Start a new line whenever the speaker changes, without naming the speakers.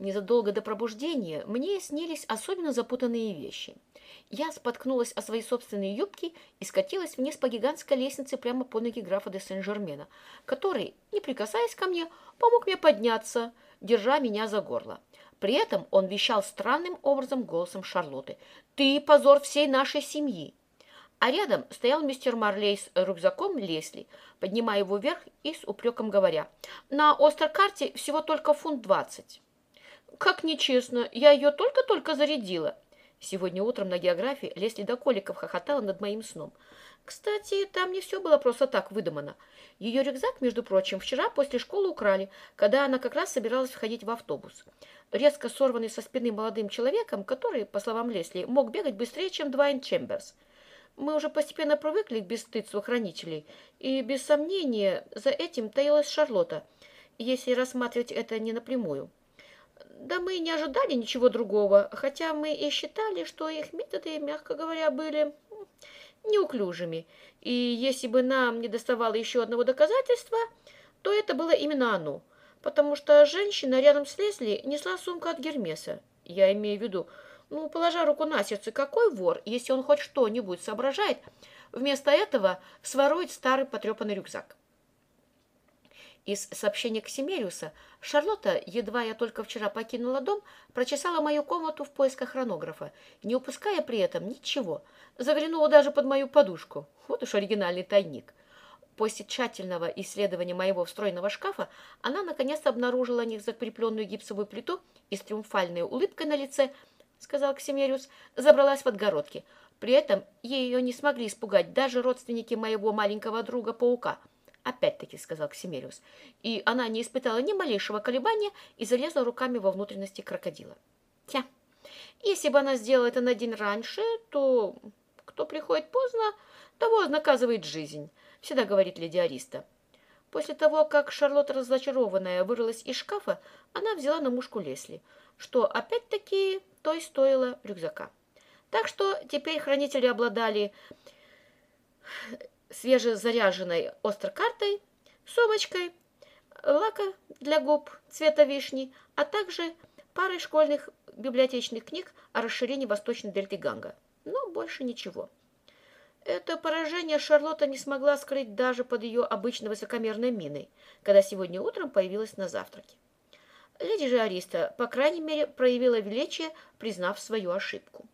Незадолго до пробуждения мне снились особенно запутанные вещи. Я споткнулась о свои собственные юбки и скатилась вниз по гигантской лестнице прямо по ноги графа де Сен-Жермена, который, не прикасаясь ко мне, помог мне подняться, держа меня за горло. При этом он вещал странным образом голосом Шарлотты. «Ты позор всей нашей семьи!» А рядом стоял мистер Марлей с рюкзаком Лесли, поднимая его вверх и с упреком говоря. «На острокарте всего только фунт двадцать». Как нечестно, я ее только-только зарядила. Сегодня утром на географии Лесли до коликов хохотала над моим сном. Кстати, там не все было просто так выдумано. Ее рюкзак, между прочим, вчера после школы украли, когда она как раз собиралась входить в автобус. Резко сорванный со спины молодым человеком, который, по словам Лесли, мог бегать быстрее, чем Двайн Чемберс. Мы уже постепенно привыкли к бесстыдству хранителей, и, без сомнения, за этим таилась Шарлотта, если рассматривать это не напрямую. Да мы не ожидали ничего другого, хотя мы и считали, что их методы, мягко говоря, были неуклюжими. И если бы нам не доставало еще одного доказательства, то это было именно оно. Потому что женщина рядом с Лесли несла сумку от Гермеса. Я имею в виду, ну, положа руку на сердце, какой вор, если он хоть что-нибудь соображает, вместо этого сворует старый потрепанный рюкзак. Из сообщения Ксимериуса Шарлотта, едва я только вчера покинула дом, прочесала мою комнату в поисках хронографа, не упуская при этом ничего. Заглянула даже под мою подушку. Вот уж оригинальный тайник. После тщательного исследования моего встроенного шкафа она наконец обнаружила в них закрепленную гипсовую плиту и с триумфальной улыбкой на лице, сказал Ксимериус, забралась в отгородки. При этом ее не смогли испугать даже родственники моего маленького друга-паука – Опять-таки, сказал Ксимериус. И она не испытала ни малейшего колебания и залезла руками во внутренности крокодила. Тя, если бы она сделала это на день раньше, то кто приходит поздно, того наказывает жизнь, всегда говорит леди Ариста. После того, как Шарлотта разочарованная вырвалась из шкафа, она взяла на мушку Лесли, что опять-таки той стоило рюкзака. Так что теперь хранители обладали свежезаряженной острокартой, сумочкой, лака для губ цвета вишни, а также парой школьных библиотечных книг о расширении восточной дельты Ганга. Но больше ничего. Это поражение Шарлотта не смогла скрыть даже под ее обычно высокомерной миной, когда сегодня утром появилась на завтраке. Леди же Ариста, по крайней мере, проявила величие, признав свою ошибку.